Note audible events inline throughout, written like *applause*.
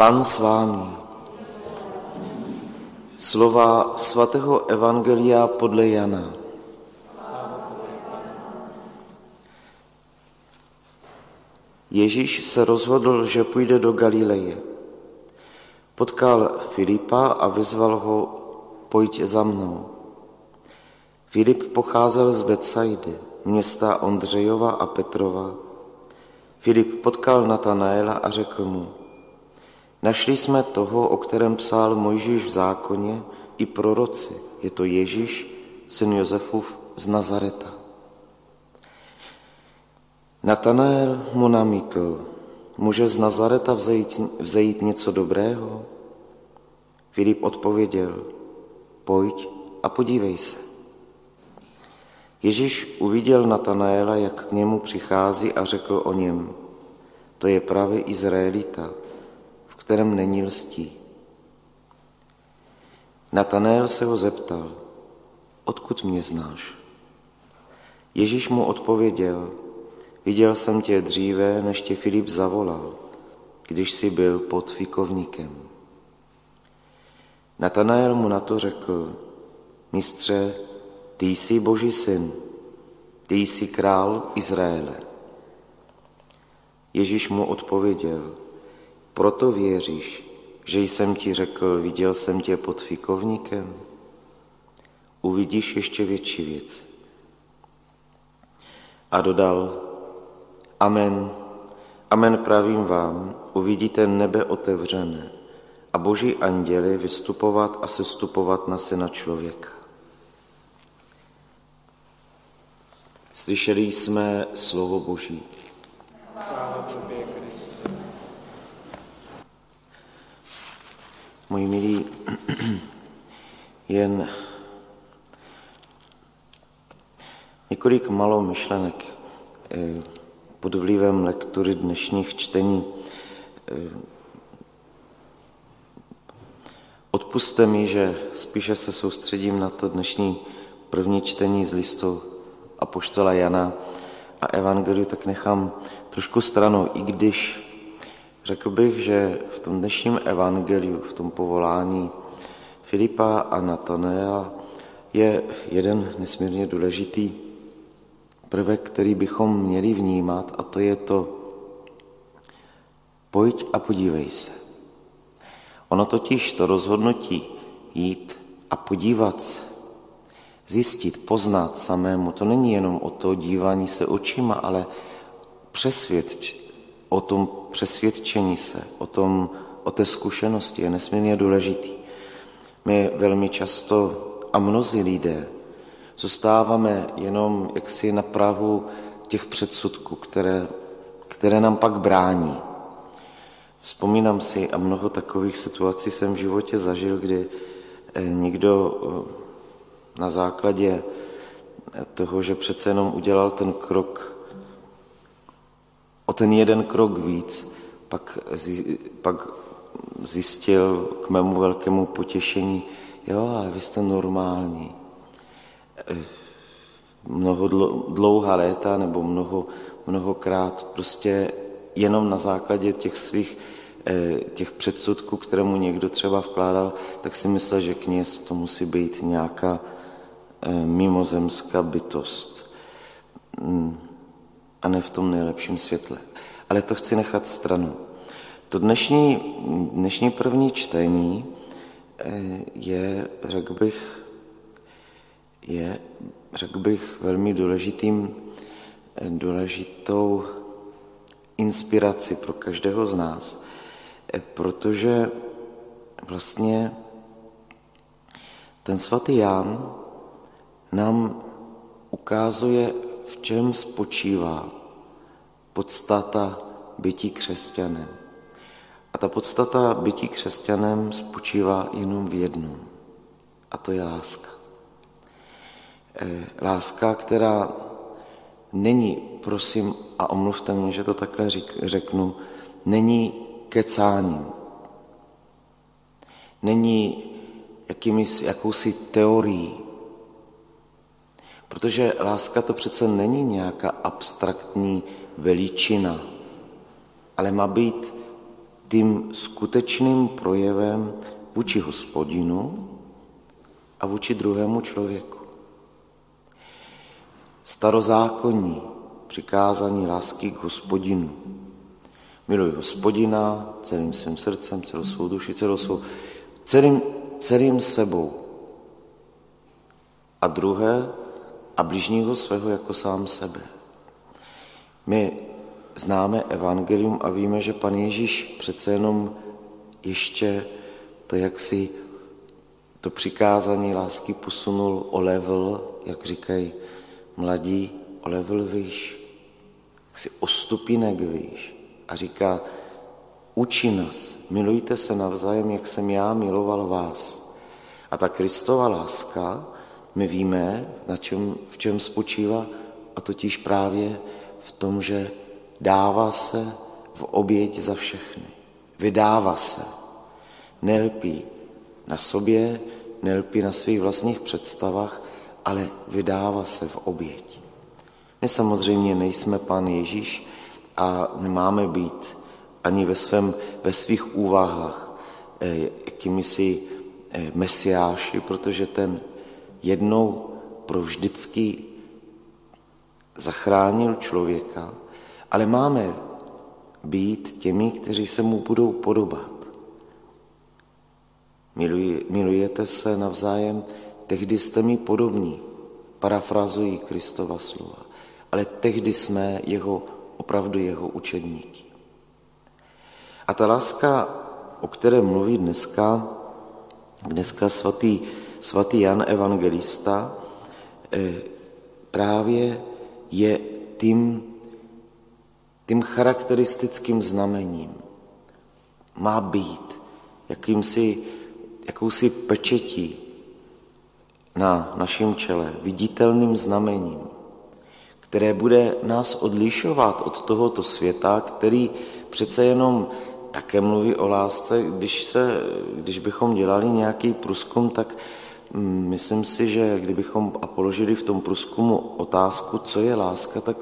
Pan s vámi. Slova svatého Evangelia podle Jana. Ježíš se rozhodl, že půjde do Galileje. Potkal Filipa a vyzval ho, pojď za mnou. Filip pocházel z Betsaidy, města Ondřejova a Petrova. Filip potkal Natanaela a řekl mu, Našli jsme toho, o kterém psal Mojžíš v zákoně i proroci. Je to Ježíš, syn Josefův z Nazareta. Natanael mu namítl, může z Nazareta vzejít, vzejít něco dobrého? Filip odpověděl, pojď a podívej se. Ježíš uviděl Natanaela, jak k němu přichází a řekl o něm, to je pravý Izraelita, kterém není lstí. Natanael se ho zeptal, odkud mě znáš? Ježíš mu odpověděl, viděl jsem tě dříve, než tě Filip zavolal, když jsi byl pod fikovníkem. Natanael mu na to řekl, mistře, ty jsi boží syn, ty jsi král Izraele. Ježíš mu odpověděl, proto věříš, že jsem ti řekl, viděl jsem tě pod fikovníkem? Uvidíš ještě větší věc. A dodal, Amen, amen pravím vám, uvidíte nebe otevřené a boží anděly vystupovat a sestupovat na syna člověka. Slyšeli jsme slovo Boží. Moji milí, jen několik malou myšlenek eh, pod vlivem lektury dnešních čtení. Eh, odpuste mi, že spíše se soustředím na to dnešní první čtení z listu Apoštola Jana a Evangeliu, tak nechám trošku stranou, i když Řekl bych, že v tom dnešním evangeliu, v tom povolání Filipa a Natanea je jeden nesmírně důležitý prvek, který bychom měli vnímat a to je to pojď a podívej se. Ono totiž to rozhodnutí jít a podívat se, zjistit, poznat samému, to není jenom o to dívání se očima, ale přesvědčit, o tom přesvědčení se, o, tom, o té zkušenosti je nesmírně důležitý. My velmi často a mnozí lidé zůstáváme jenom jaksi na Prahu těch předsudků, které, které nám pak brání. Vzpomínám si a mnoho takových situací jsem v životě zažil, kdy eh, někdo eh, na základě toho, že přece jenom udělal ten krok o ten jeden krok víc, pak, pak zjistil k mému velkému potěšení, jo, ale vy jste normální. E, mnoho dlouhá léta nebo mnoho, mnohokrát prostě jenom na základě těch svých e, těch předsudků, které mu někdo třeba vkládal, tak si myslel, že kněz to musí být nějaká e, mimozemská bytost. A ne v tom nejlepším světle. Ale to chci nechat stranu. To dnešní, dnešní první čtení eh, je, řekl bych, je, řekl bych, velmi důležitým, eh, důležitou inspiraci pro každého z nás, eh, protože vlastně ten svatý Ján nám ukazuje v čem spočívá podstata bytí křesťanem. A ta podstata bytí křesťanem spočívá jenom v jednom. A to je láska. Eh, láska, která není, prosím, a omluvte mě, že to takhle řeknu, není kecáním. Není jakými, jakousi teorií, Protože láska to přece není nějaká abstraktní veličina, ale má být tím skutečným projevem vůči hospodinu a vůči druhému člověku. Starozákonní přikázání lásky k hospodinu. Miluj hospodina celým svým srdcem, celou svou duši, celou svou, celým, celým sebou. A druhé, a bližního svého jako sám sebe. My známe evangelium a víme, že pan Ježíš přece jenom ještě to, jak si to přikázání lásky posunul o level, jak říkají mladí, o level výš, jak si o stupinek výš a říká, učí nás, milujte se navzájem, jak jsem já miloval vás. A ta Kristova láska, my víme, na čem, v čem spočívá, a totiž právě v tom, že dává se v oběť za všechny. Vydává se. Nelpí na sobě, nelpí na svých vlastních představách, ale vydává se v oběť. My samozřejmě nejsme Pán Ježíš a nemáme být ani ve, svém, ve svých úvahách eh, jakými si eh, mesiáši, protože ten jednou pro vždycky zachránil člověka, ale máme být těmi, kteří se mu budou podobat. Miluj, milujete se navzájem, tehdy jste mi podobní, parafrazují Kristova slova, ale tehdy jsme jeho, opravdu jeho učedníky. A ta láska, o které mluví dneska, dneska svatý, svatý Jan Evangelista, eh, právě je tím, tím charakteristickým znamením. Má být jakýmsi, jakousi pečetí na našem čele, viditelným znamením, které bude nás odlišovat od tohoto světa, který přece jenom také mluví o lásce. Když, se, když bychom dělali nějaký průzkum, tak myslím si, že kdybychom a položili v tom průzkumu otázku, co je láska, tak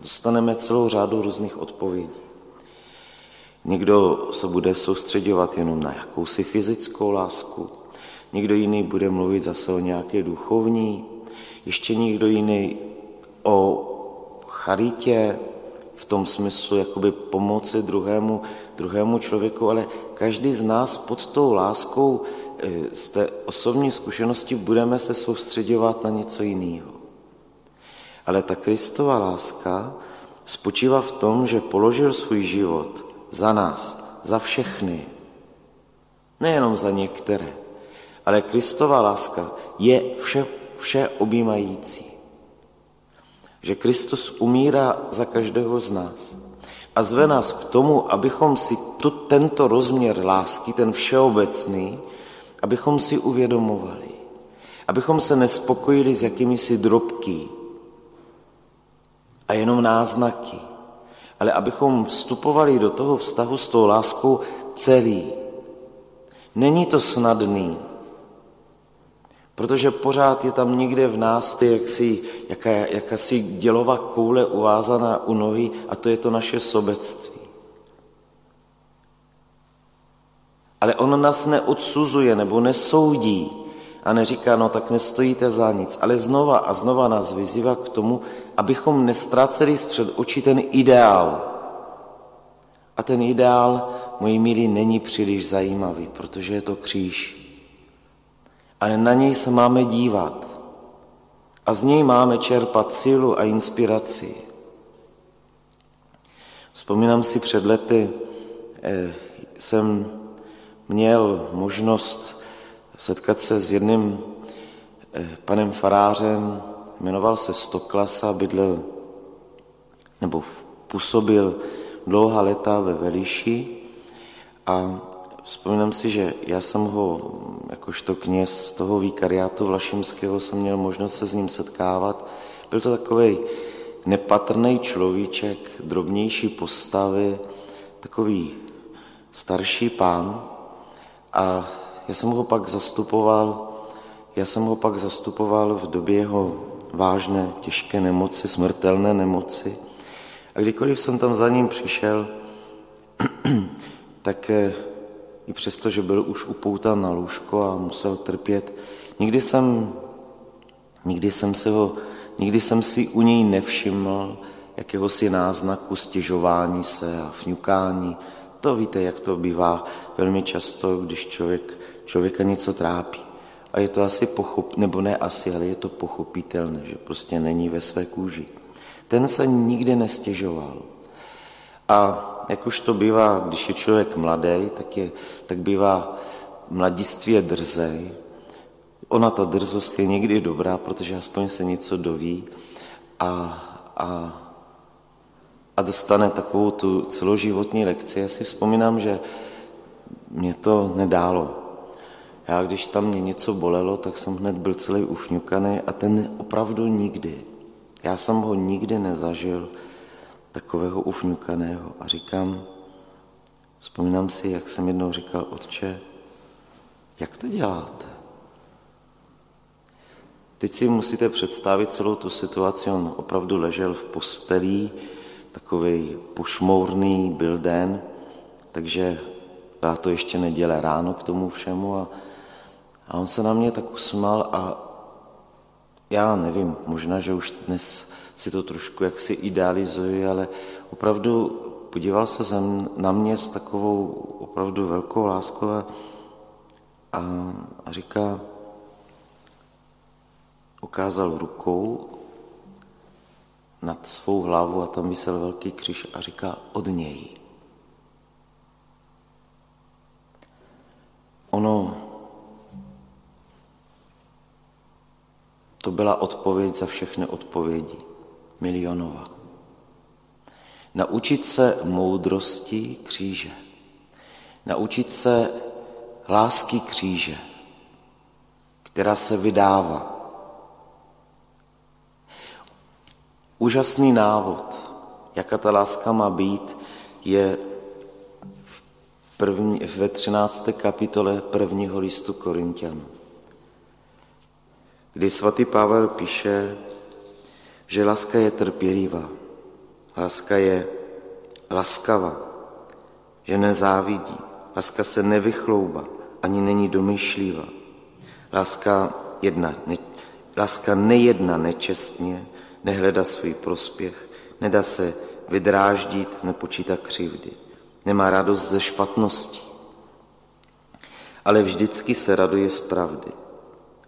dostaneme celou řadu různých odpovědí. Někdo se bude soustředovat jenom na jakousi fyzickou lásku, někdo jiný bude mluvit zase o nějaké duchovní, ještě někdo jiný o charitě, v tom smyslu jakoby pomoci druhému, druhému člověku, ale každý z nás pod tou láskou z té osobní zkušenosti budeme se soustředovat na něco jiného. Ale ta Kristova láska spočívá v tom, že položil svůj život za nás, za všechny, nejenom za některé, ale Kristova láska je vše, vše objímající že Kristus umírá za každého z nás. A zve nás k tomu, abychom si tu, tento rozměr lásky, ten všeobecný, abychom si uvědomovali, abychom se nespokojili s jakými si drobky a jenom náznaky, ale abychom vstupovali do toho vztahu s tou láskou celý. Není to snadný, Protože pořád je tam někde v nás jaksi, jaká, jakási dělová koule uvázaná u nohy a to je to naše sobectví. Ale on nás neodsuzuje nebo nesoudí a neříká, no tak nestojíte za nic, ale znova a znova nás vyzývá k tomu, abychom nestráceli zpřed očí ten ideál. A ten ideál, moji milí, není příliš zajímavý, protože je to kříž ale na něj se máme dívat a z něj máme čerpat sílu a inspiraci. Vzpomínám si před lety, eh, jsem měl možnost setkat se s jedným eh, panem farářem, jmenoval se Stoklasa, bydlel nebo působil dlouhá leta ve Veliši a Vzpomínám si, že já jsem ho, jakožto kněz toho vikariátu Vlašimského, jsem měl možnost se s ním setkávat. Byl to takový nepatrný človíček, drobnější postavy, takový starší pán. A já jsem ho pak zastupoval, já jsem ho pak zastupoval v době jeho vážné, těžké nemoci, smrtelné nemoci. A kdykoliv jsem tam za ním přišel, *clears throat* tak eh, i přesto, že byl už upoutan na lůžko a musel trpět, nikdy jsem, nikdy jsem, se ho, nikdy jsem si u něj nevšiml jakéhosi náznaku stěžování se a fňukání. To víte, jak to bývá velmi často, když člověk, člověka něco trápí. A je to asi pochop, nebo ne asi, ale je to pochopitelné, že prostě není ve své kůži. Ten se nikdy nestěžoval. A jak už to bývá, když je člověk mladý, tak, je, tak bývá mladiství je drzej. Ona, ta drzost je někdy dobrá, protože aspoň se něco doví a, a, a dostane takovou tu celoživotní lekci. Já si vzpomínám, že mě to nedálo. Já, když tam mě něco bolelo, tak jsem hned byl celý ufňukaný a ten opravdu nikdy. Já jsem ho nikdy nezažil takového ufňukaného a říkám, vzpomínám si, jak jsem jednou říkal, otče, jak to děláte? Teď si musíte představit celou tu situaci, on opravdu ležel v postelí, takový pošmourný byl den, takže byla to ještě neděle ráno k tomu všemu a, a on se na mě tak usmál a já nevím, možná, že už dnes si to trošku jaksi idealizuji, ale opravdu podíval se na mě s takovou opravdu velkou láskou a, a, a říká, ukázal rukou nad svou hlavu a tam vysel velký křiž a říká od něj. Ono to byla odpověď za všechny odpovědi milionova. Naučit se moudrosti kříže. Naučit se lásky kříže, která se vydává. Úžasný návod, jaká ta láska má být, je v první, ve 13. kapitole prvního listu Korintianů, kdy svatý Pavel píše, že láska je trpělivá, láska je laskavá, že nezávidí, láska se nevychlouba, ani není domyšlivá. Láska, jedna, ne, láska nejedna nečestně, nehledá svůj prospěch, nedá se vydráždit, nepočítá křivdy, nemá radost ze špatnosti, ale vždycky se raduje z pravdy.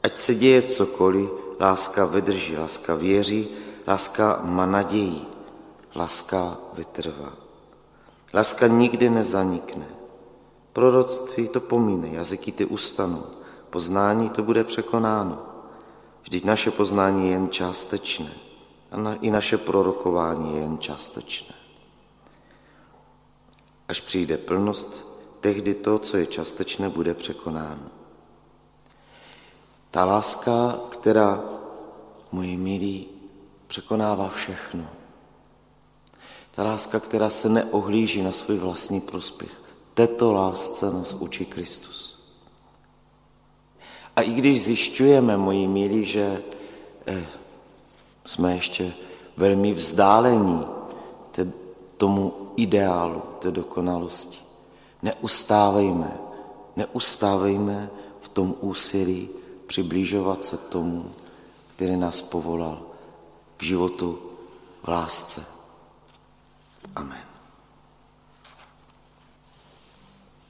Ať se děje cokoliv, láska vydrží, láska věří, Láska má naději, láska vytrvá. Láska nikdy nezanikne. Proroctví to pomíne, jazyky ty ustanou, poznání to bude překonáno. Vždyť naše poznání je jen částečné a i naše prorokování je jen částečné. Až přijde plnost, tehdy to, co je částečné, bude překonáno. Ta láska, která, moji milí, překonává všechno. Ta láska, která se neohlíží na svůj vlastní prospěch. Této lásce nás učí Kristus. A i když zjišťujeme, moji milí, že eh, jsme ještě velmi vzdálení tomu ideálu, té dokonalosti, neustávejme, neustávejme v tom úsilí přiblížovat se tomu, který nás povolal k životu v lásce. Amen.